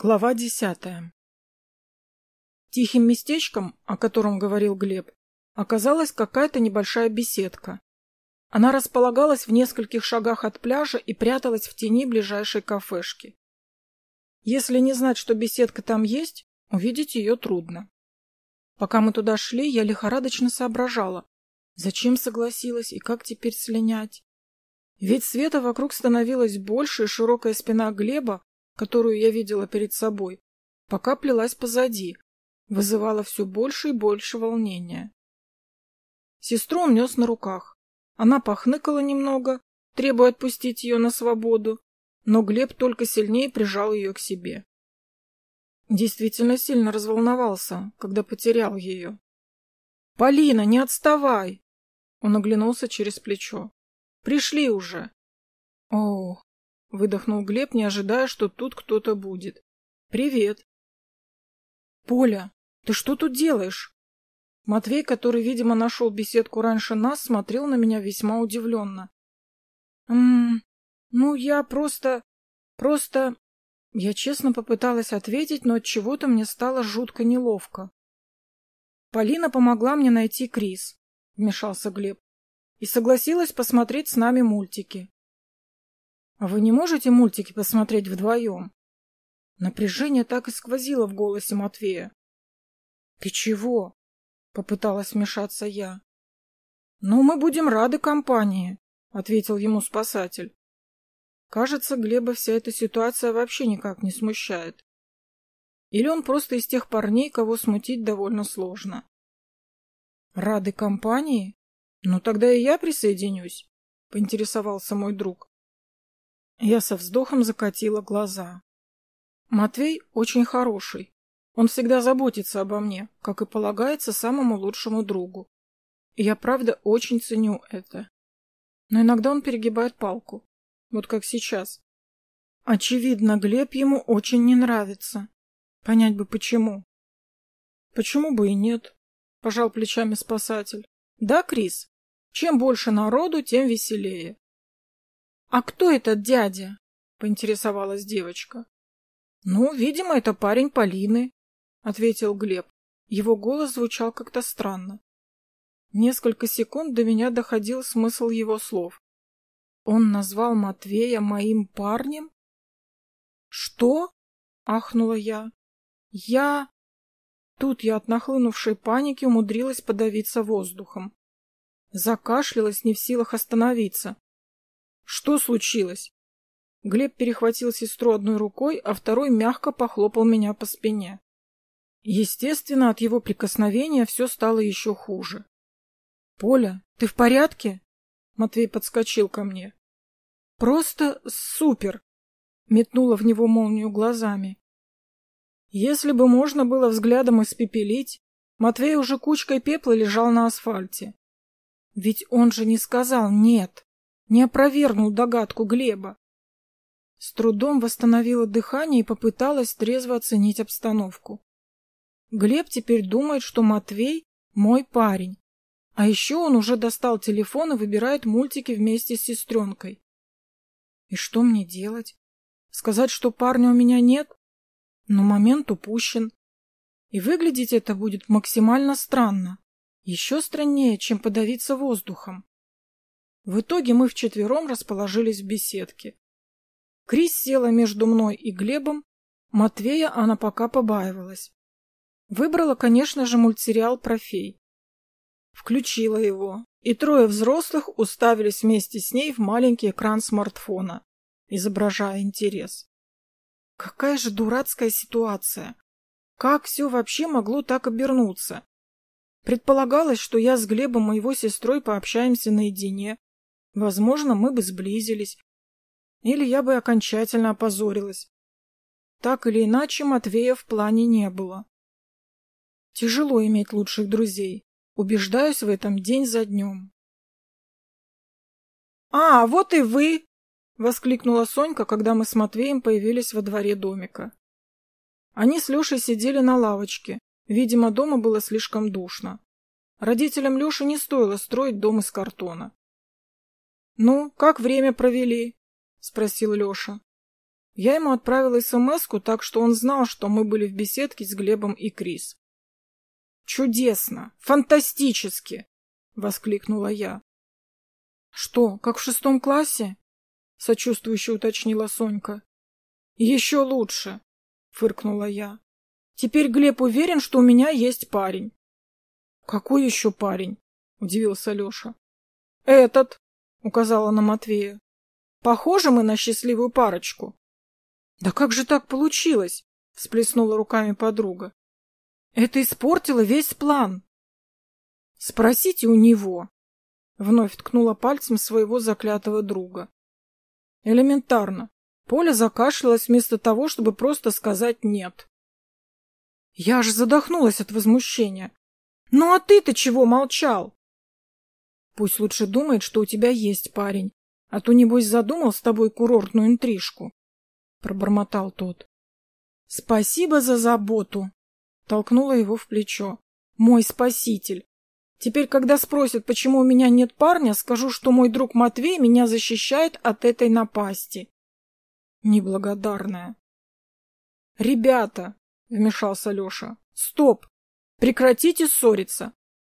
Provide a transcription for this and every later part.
Глава десятая Тихим местечком, о котором говорил Глеб, оказалась какая-то небольшая беседка. Она располагалась в нескольких шагах от пляжа и пряталась в тени ближайшей кафешки. Если не знать, что беседка там есть, увидеть ее трудно. Пока мы туда шли, я лихорадочно соображала, зачем согласилась и как теперь слинять. Ведь света вокруг становилось больше, и широкая спина Глеба которую я видела перед собой, пока плелась позади, вызывала все больше и больше волнения. Сестру он нес на руках. Она похныкала немного, требуя отпустить ее на свободу, но Глеб только сильнее прижал ее к себе. Действительно сильно разволновался, когда потерял ее. «Полина, не отставай!» Он оглянулся через плечо. «Пришли уже!» «О, Выдохнул Глеб, не ожидая, что тут кто-то будет. «Привет!» «Поля, ты что тут делаешь?» Матвей, который, видимо, нашел беседку раньше нас, смотрел на меня весьма удивленно. «Ммм, ну я просто... просто...» Я честно попыталась ответить, но от чего то мне стало жутко неловко. «Полина помогла мне найти Крис», — вмешался Глеб, — «и согласилась посмотреть с нами мультики. А вы не можете мультики посмотреть вдвоем? Напряжение так и сквозило в голосе Матвея. — Ты чего? — попыталась вмешаться я. — Ну, мы будем рады компании, — ответил ему спасатель. Кажется, Глеба вся эта ситуация вообще никак не смущает. Или он просто из тех парней, кого смутить довольно сложно. — Рады компании? Ну, тогда и я присоединюсь, — поинтересовался мой друг. Я со вздохом закатила глаза. Матвей очень хороший. Он всегда заботится обо мне, как и полагается самому лучшему другу. И я правда очень ценю это. Но иногда он перегибает палку. Вот как сейчас. Очевидно, Глеб ему очень не нравится. Понять бы почему. Почему бы и нет? Пожал плечами спасатель. Да, Крис? Чем больше народу, тем веселее. «А кто этот дядя?» — поинтересовалась девочка. «Ну, видимо, это парень Полины», — ответил Глеб. Его голос звучал как-то странно. Несколько секунд до меня доходил смысл его слов. Он назвал Матвея моим парнем? «Что?» — ахнула я. «Я...» Тут я от нахлынувшей паники умудрилась подавиться воздухом. Закашлялась, не в силах остановиться. Что случилось? Глеб перехватил сестру одной рукой, а второй мягко похлопал меня по спине. Естественно, от его прикосновения все стало еще хуже. — Поля, ты в порядке? Матвей подскочил ко мне. — Просто супер! — метнула в него молнию глазами. Если бы можно было взглядом испепелить, Матвей уже кучкой пепла лежал на асфальте. Ведь он же не сказал «нет» не опровергнул догадку Глеба. С трудом восстановила дыхание и попыталась трезво оценить обстановку. Глеб теперь думает, что Матвей — мой парень. А еще он уже достал телефон и выбирает мультики вместе с сестренкой. И что мне делать? Сказать, что парня у меня нет? Но момент упущен. И выглядеть это будет максимально странно. Еще страннее, чем подавиться воздухом. В итоге мы вчетвером расположились в беседке. Крис села между мной и Глебом, Матвея она пока побаивалась. Выбрала, конечно же, мультсериал про фей. Включила его, и трое взрослых уставились вместе с ней в маленький экран смартфона, изображая интерес. Какая же дурацкая ситуация! Как все вообще могло так обернуться? Предполагалось, что я с Глебом и его сестрой пообщаемся наедине, Возможно, мы бы сблизились. Или я бы окончательно опозорилась. Так или иначе, Матвея в плане не было. Тяжело иметь лучших друзей. Убеждаюсь в этом день за днем. «А, вот и вы!» — воскликнула Сонька, когда мы с Матвеем появились во дворе домика. Они с Лешей сидели на лавочке. Видимо, дома было слишком душно. Родителям Леши не стоило строить дом из картона. «Ну, как время провели?» — спросил Леша. Я ему отправила смс так что он знал, что мы были в беседке с Глебом и Крис. «Чудесно! Фантастически!» — воскликнула я. «Что, как в шестом классе?» — сочувствующе уточнила Сонька. «Еще лучше!» — фыркнула я. «Теперь Глеб уверен, что у меня есть парень». «Какой еще парень?» — удивился Леша. «Этот!» — указала на Матвея. «Похожи мы на счастливую парочку». «Да как же так получилось?» — всплеснула руками подруга. «Это испортило весь план». «Спросите у него», — вновь ткнула пальцем своего заклятого друга. «Элементарно. Поля закашлялась вместо того, чтобы просто сказать «нет». Я аж задохнулась от возмущения. «Ну а ты-то чего молчал?» «Пусть лучше думает, что у тебя есть парень, а то, небось, задумал с тобой курортную интрижку. — пробормотал тот. «Спасибо за заботу!» — толкнула его в плечо. «Мой спаситель! Теперь, когда спросят, почему у меня нет парня, скажу, что мой друг Матвей меня защищает от этой напасти». Неблагодарная. «Ребята!» — вмешался Леша. «Стоп! Прекратите ссориться!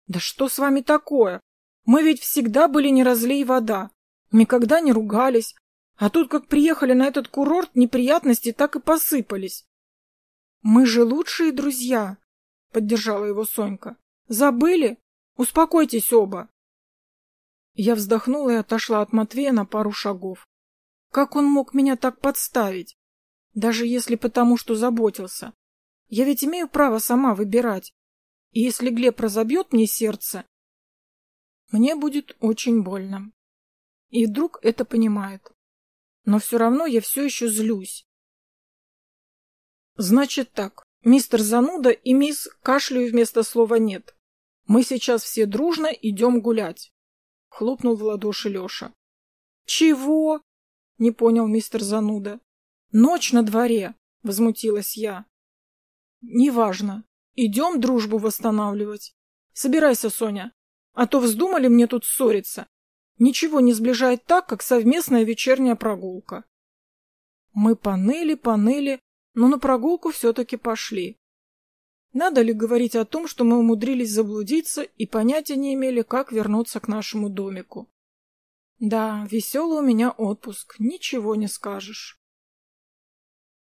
Да что с вами такое? Мы ведь всегда были не разлей вода, никогда не ругались, а тут, как приехали на этот курорт, неприятности так и посыпались. — Мы же лучшие друзья, — поддержала его Сонька. — Забыли? Успокойтесь оба. Я вздохнула и отошла от Матвея на пару шагов. Как он мог меня так подставить? Даже если потому, что заботился. Я ведь имею право сама выбирать. И если Глеб разобьет мне сердце, мне будет очень больно. И вдруг это понимает но все равно я все еще злюсь. Значит так, мистер Зануда и мисс Кашляю вместо слова «нет». Мы сейчас все дружно идем гулять. Хлопнул в ладоши Леша. Чего? Не понял мистер Зануда. Ночь на дворе, возмутилась я. Неважно. Идем дружбу восстанавливать. Собирайся, Соня. А то вздумали мне тут ссориться. Ничего не сближает так, как совместная вечерняя прогулка. Мы поныли, поныли, но на прогулку все-таки пошли. Надо ли говорить о том, что мы умудрились заблудиться и понятия не имели, как вернуться к нашему домику? Да, веселый у меня отпуск, ничего не скажешь.